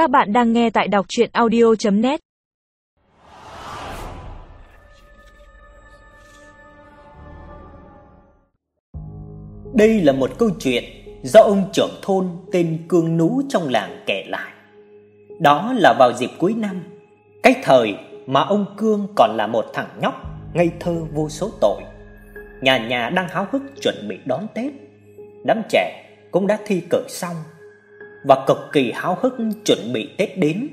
Các bạn đang nghe tại đọc chuyện audio.net Đây là một câu chuyện do ông trưởng thôn tên Cương Nú trong làng kể lại. Đó là vào dịp cuối năm, cái thời mà ông Cương còn là một thằng nhóc ngây thơ vô số tội. Nhà nhà đang háo hức chuẩn bị đón Tết. Đám trẻ cũng đã thi cử xong và cực kỳ háo hức chuẩn bị Tết đến.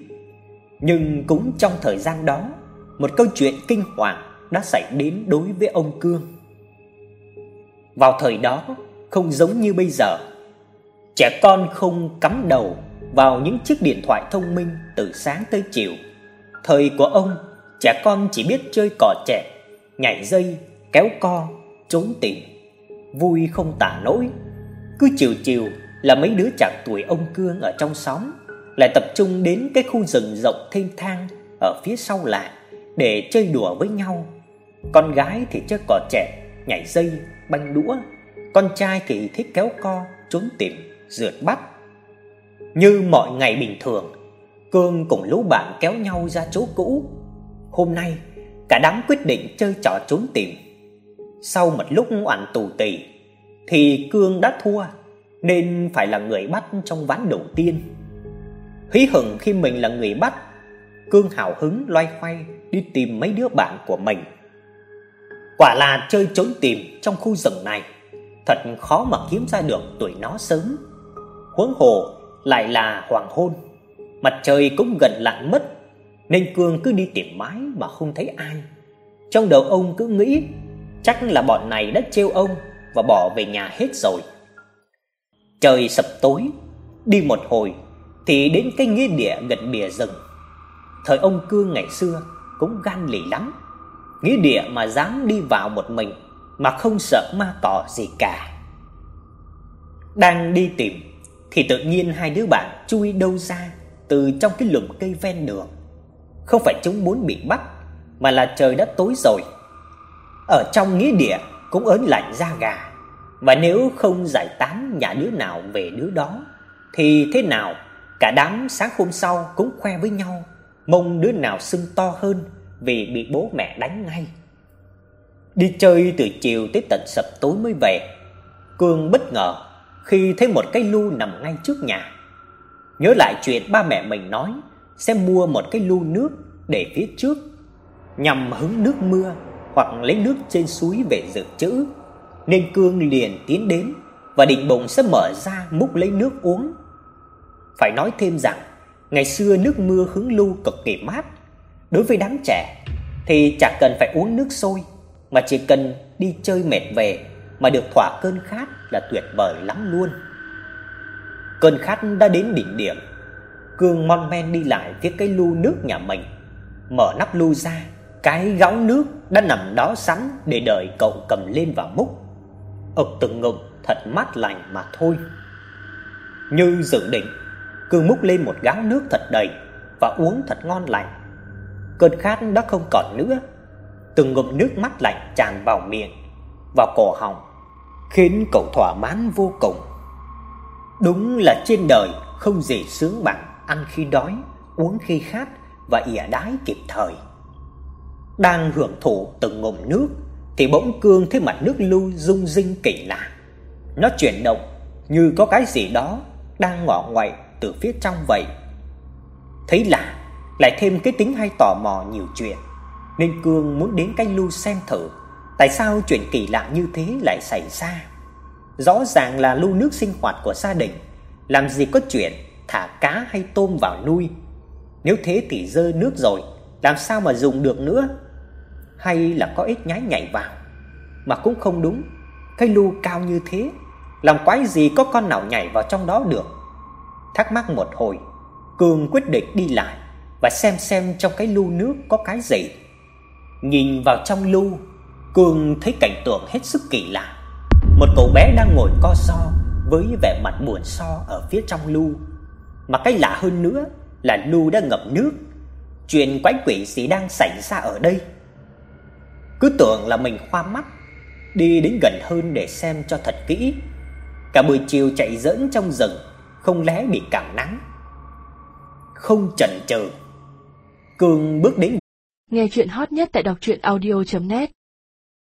Nhưng cũng trong thời gian đó, một câu chuyện kinh hoàng đã xảy đến đối với ông Cương. Vào thời đó, không giống như bây giờ, trẻ con không cắm đầu vào những chiếc điện thoại thông minh từ sáng tới chiều. Thời của ông, trẻ con chỉ biết chơi cò trẻ, nhảy dây, kéo co, trốn tìm, vui không tả nổi. Cứ chiều chiều là mấy đứa chạc tuổi ông Cương ở trong xóm lại tập trung đến cái khu rừng rộng thênh thang ở phía sau làng để chơi đùa với nhau. Con gái thì chơi cò trẻ, nhảy dây, banh đũa, con trai thì thích kéo co, trốn tìm, rượt bắt. Như mọi ngày bình thường, Cương cùng lũ bạn kéo nhau ra chỗ cũ. Hôm nay, cả đám quyết định chơi trò trốn tìm. Sau một lúc oằn tù tì thì Cương đã thua nên phải là người bắt trong ván đầu tiên. Hí hửng khi mình là người bắt, Cương hào hứng loay hoay đi tìm mấy đứa bạn của mình. Quả là chơi trốn tìm trong khu rừng này thật khó mà kiếm ra được tuổi nó sớm. Huống hồ lại là hoàng hôn, mặt trời cũng gần lặn mất, nên Cương cứ đi tìm mãi mà không thấy ai. Trong đầu ông cứ nghĩ chắc là bọn này đã trêu ông và bỏ về nhà hết rồi. Trời sập tối, đi một hồi thì đến cái nghĩa địa gần bìa rừng. Thời ông Cương ngày xưa cũng gan lì lắm, nghĩa địa mà dám đi vào một mình mà không sợ ma cỏ gì cả. Đang đi tìm thì tự nhiên hai đứa bạn chui đâu ra từ trong cái lùm cây ven đường. Không phải chúng muốn bị bắt mà là trời đã tối rồi. Ở trong nghĩa địa cũng ớn lạnh da gà. Và nếu không giải tán nhà đứa nào về đứa đó thì thế nào cả đám sáng hôm sau cũng khoe với nhau, mong đứa nào sưng to hơn vì bị bố mẹ đánh ngay. Đi chơi từ chiều tới tận sập tối mới về. Cương bất ngờ khi thấy một cái lu nằm ngay trước nhà. Nhớ lại chuyện ba mẹ mình nói sẽ mua một cái lu nước để phía trước nhằm hứng nước mưa hoặc lấy nước trên suối về dự trữ nên Cương liền tiến đến và định bụng sẽ mở ra múc lấy nước uống. Phải nói thêm rằng, ngày xưa nước mưa hứng lưu cực kỳ mát. Đối với đám trẻ thì chẳng cần phải uống nước sôi, mà chỉ cần đi chơi mệt về mà được thỏa cơn khát là tuyệt vời lắm luôn. Cơn khát đã đến đỉnh điểm. Cương mon men đi lại phía cái lu nước nhà mình, mở nắp lu ra, cái gáo nước đã nằm đó sẵn để đợi cậu cầm lên và múc ực từng ngụm thật mát lành mà thôi. Như dự định, Cương múc lên một gáo nước thật đầy và uống thật ngon lành. Cơn khát đã không còn nữa. Từng ngụm nước mát lạnh tràn vào miệng, vào cổ họng, khiến cậu thỏa mãn vô cùng. Đúng là trên đời không gì sướng bằng ăn khi đói, uống khi khát và ỉa đái kịp thời. Đang hưởng thụ từng ngụm nước thì bỗng cương thấy mặt nước lưu rung rinh kỳ lạ. Nó chuyển động như có cái gì đó đang ngọ ngoại từ phía trong vậy. Thấy lạ, lại thêm cái tính hay tò mò nhiều chuyện, nên Cương muốn đến cái lưu xem thử, tại sao chuyện kỳ lạ như thế lại xảy ra. Rõ ràng là lưu nước sinh hoạt của gia đình, làm gì có chuyện thả cá hay tôm vào nuôi. Nếu thế thì dơ nước rồi, làm sao mà dùng được nữa? Hay là có ít nhái nhảy vào. Mà cũng không đúng, cái lu cao như thế, làm quái gì có con nào nhảy vào trong đó được. Thắc mắc một hồi, Cường quyết định đi lại và xem xem trong cái lu nước có cái gì. Nhìn vào trong lu, Cường thấy cảnh tượng hết sức kỳ lạ. Một cậu bé đang ngồi co ro với vẻ mặt buồn so ở phía trong lu. Mà cái lạ hơn nữa là lu đã ngập nước. Chuyện quái quỷ gì đang xảy ra ở đây? Cứ tưởng là mình khoa mắt, đi đến gần hơn để xem cho thật kỹ. Cả buổi chiều chạy giỡn trong rừng, không lẽ bị cảm nắng. không chần chừ. Cương bước đến Nghe chuyện hot nhất tại đọc truyện audio net